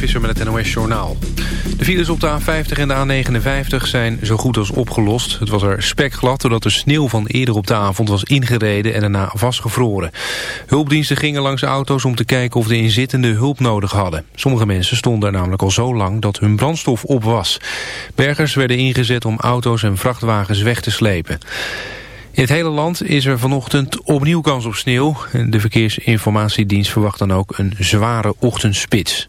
Visser met het NOS-journaal. De files op de A50 en de A59 zijn zo goed als opgelost. Het was er spekglad doordat de sneeuw van eerder op de avond was ingereden en daarna vastgevroren. Hulpdiensten gingen langs auto's om te kijken of de inzittenden hulp nodig hadden. Sommige mensen stonden er namelijk al zo lang dat hun brandstof op was. Bergers werden ingezet om auto's en vrachtwagens weg te slepen. In het hele land is er vanochtend opnieuw kans op sneeuw. De Verkeersinformatiedienst verwacht dan ook een zware ochtendspits.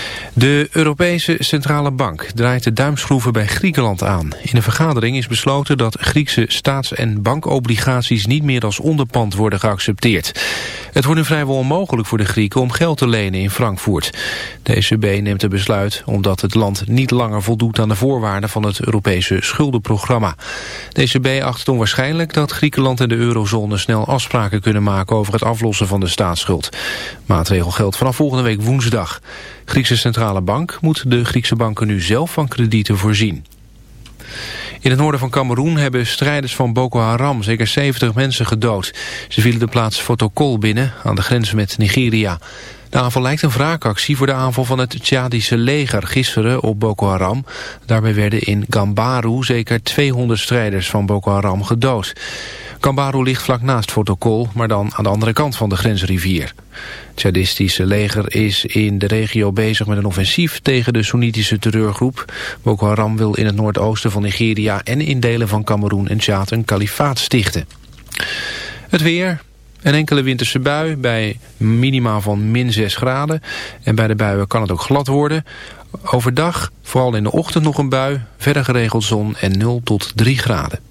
De Europese Centrale Bank draait de duimschroeven bij Griekenland aan. In een vergadering is besloten dat Griekse staats- en bankobligaties niet meer als onderpand worden geaccepteerd. Het wordt nu vrijwel onmogelijk voor de Grieken om geld te lenen in Frankfurt. De ECB neemt het besluit omdat het land niet langer voldoet aan de voorwaarden van het Europese schuldenprogramma. De ECB acht het onwaarschijnlijk dat Griekenland en de eurozone snel afspraken kunnen maken over het aflossen van de staatsschuld. Maatregel geldt vanaf volgende week woensdag. Griekse Centrale Bank moet de Griekse banken nu zelf van kredieten voorzien. In het noorden van Cameroen hebben strijders van Boko Haram zeker 70 mensen gedood. Ze vielen de plaats Fotokol binnen aan de grens met Nigeria. De aanval lijkt een wraakactie voor de aanval van het Tjadische leger gisteren op Boko Haram. Daarbij werden in Gambaru zeker 200 strijders van Boko Haram gedood. Gambaru ligt vlak naast Fotokol, maar dan aan de andere kant van de grensrivier. Het Tjadistische leger is in de regio bezig met een offensief tegen de Soenitische terreurgroep. Boko Haram wil in het noordoosten van Nigeria en in delen van Cameroen en Tjaad een kalifaat stichten. Het weer, een enkele winterse bui bij minima van min 6 graden. En bij de buien kan het ook glad worden. Overdag, vooral in de ochtend nog een bui, verder geregeld zon en 0 tot 3 graden.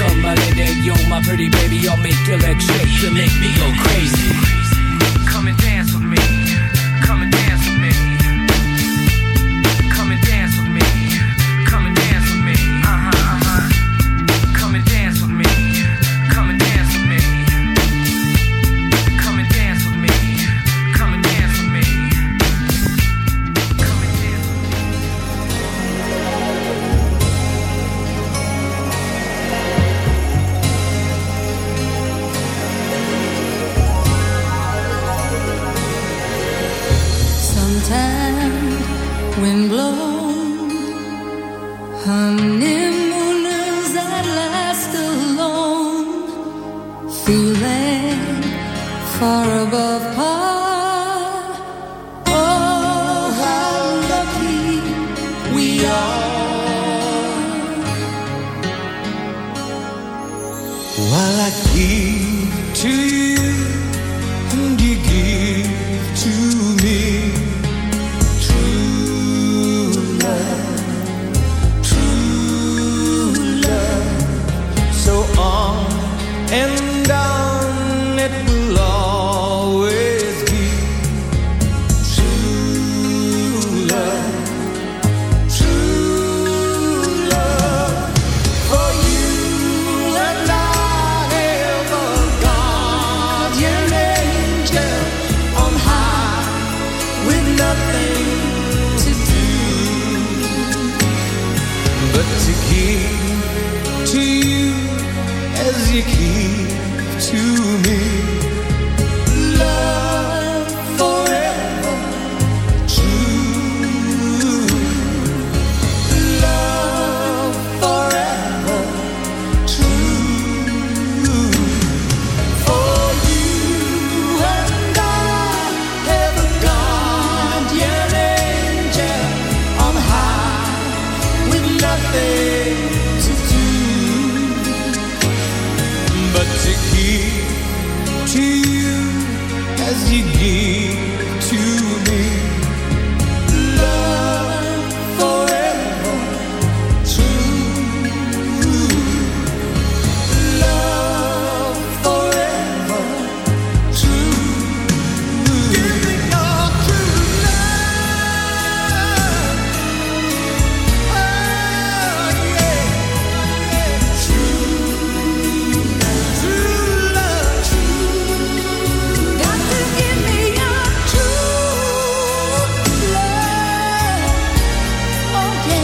Come my lady, you're my pretty baby. I'll make your legs shake. You make me go crazy. Oh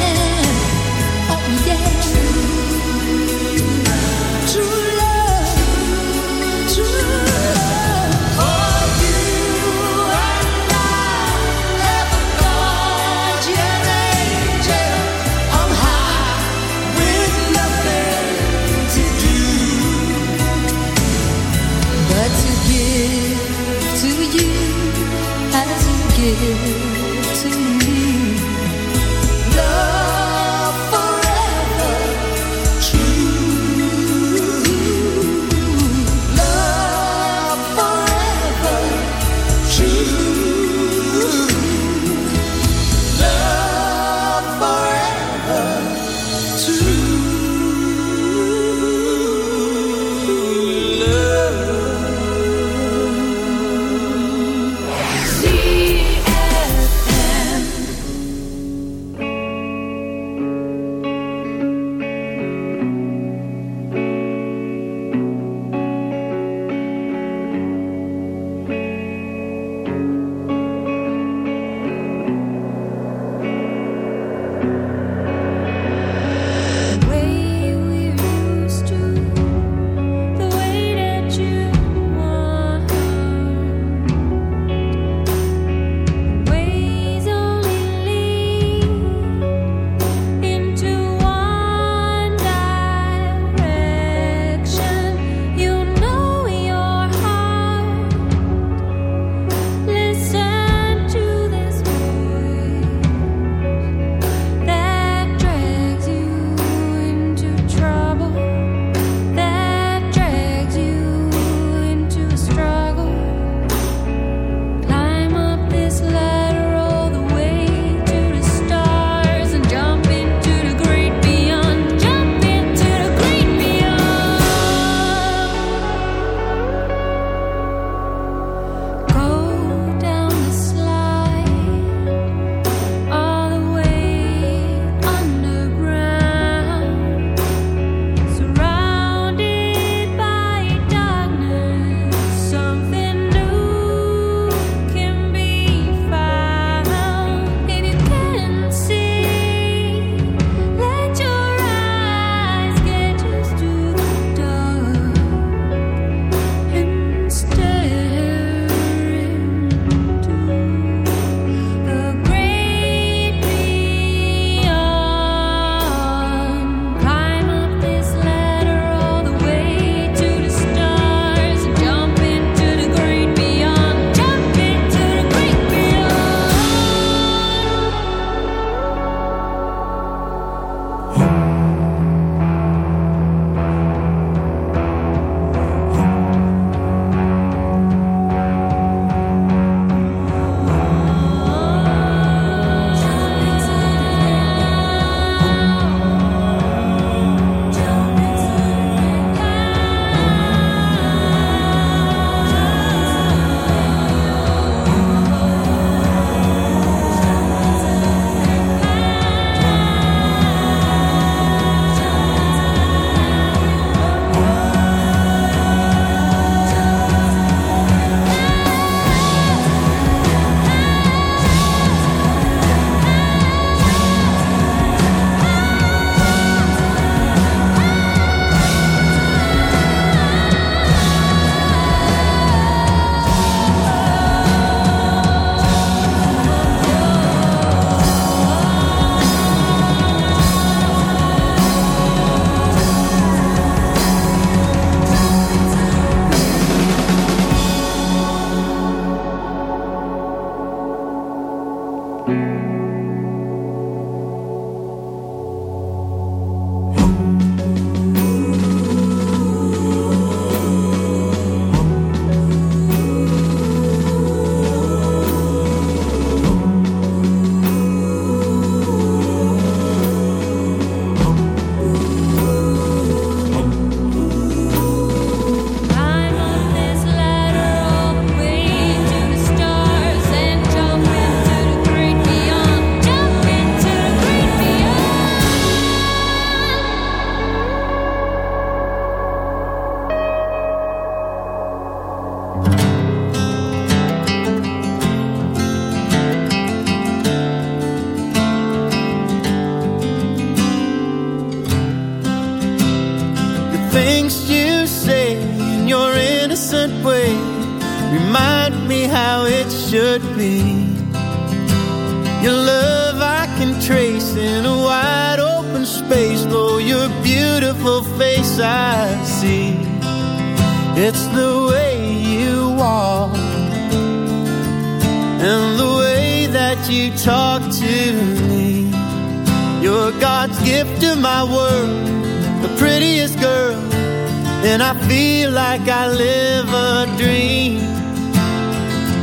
like I live a dream.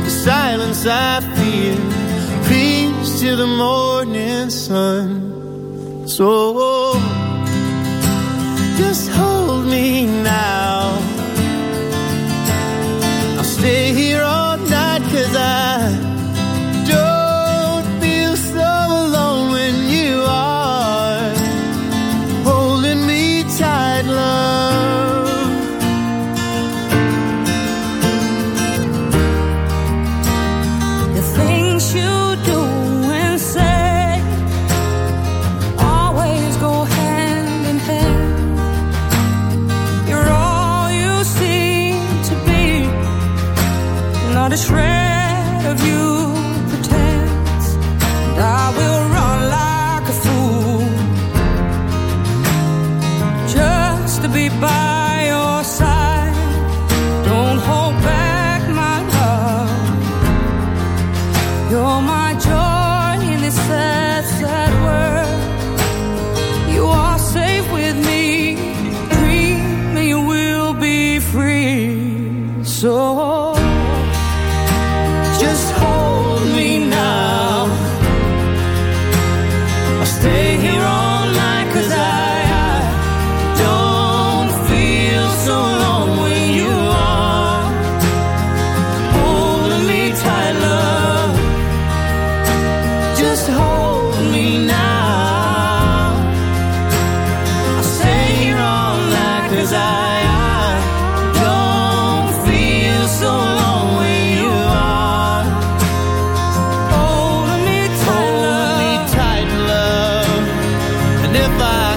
The silence I feel, peace till the morning sun. So just hold me now.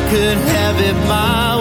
could have it my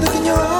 look in your eyes.